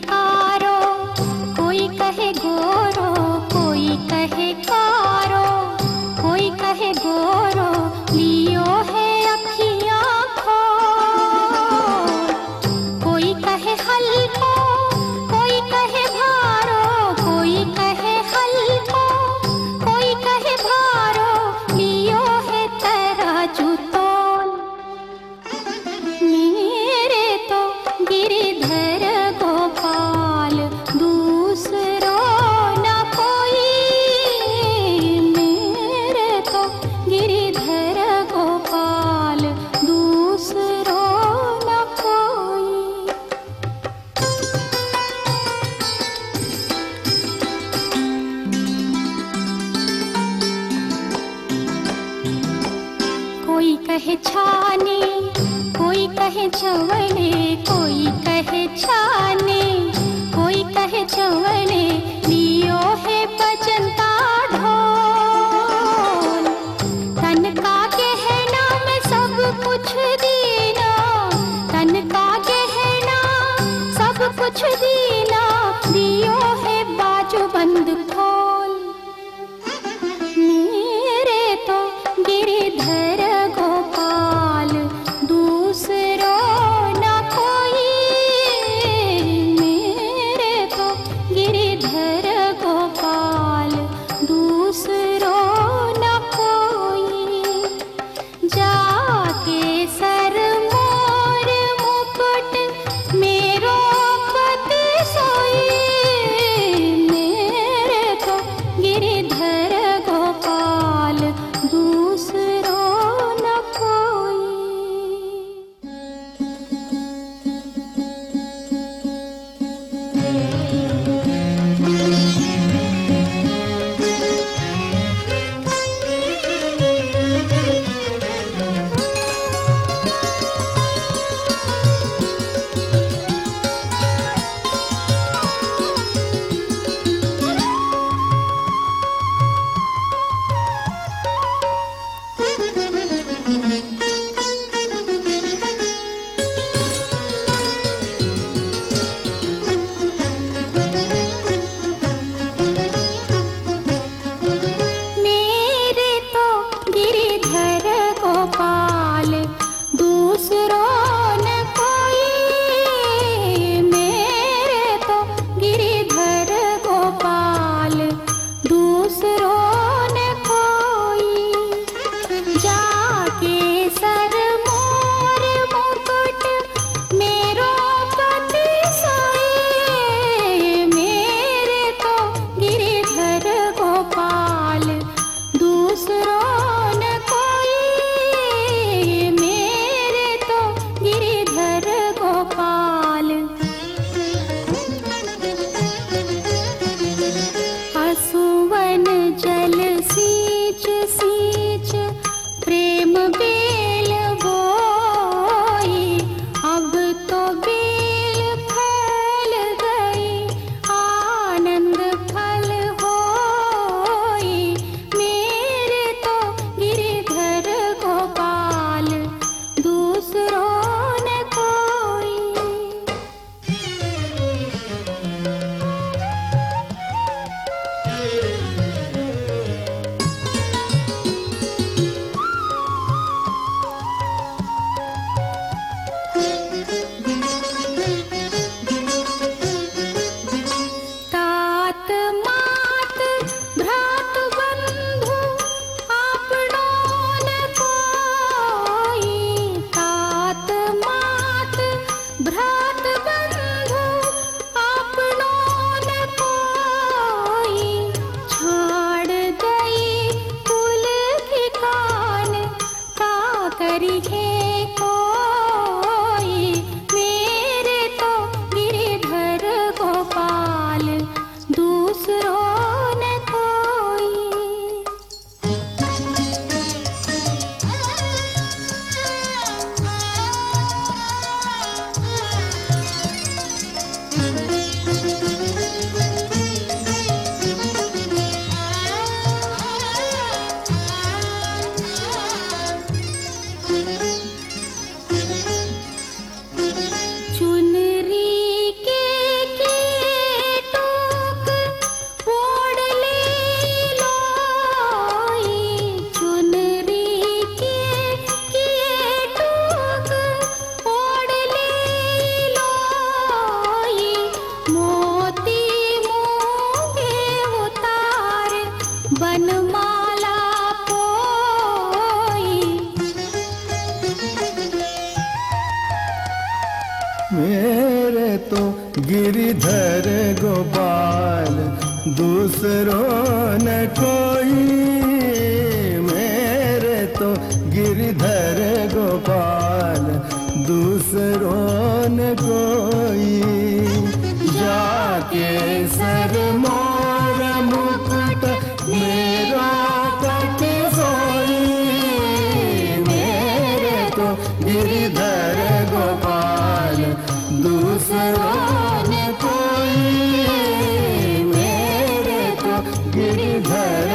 पुकारो कोई कहे गोरो, कोई कहे कारो कोई कहे गोरो, लियो है अखियाँ खो। कोई कहे हल्को छवणे कोई कहे छा अरिघे बनमाला तो गिरिधर गोपाल दूसरों न कोई। मेरे तो गिरिधर गोपाल दूसरों न कोई। भगवान कोई मेरे तो गिरिधर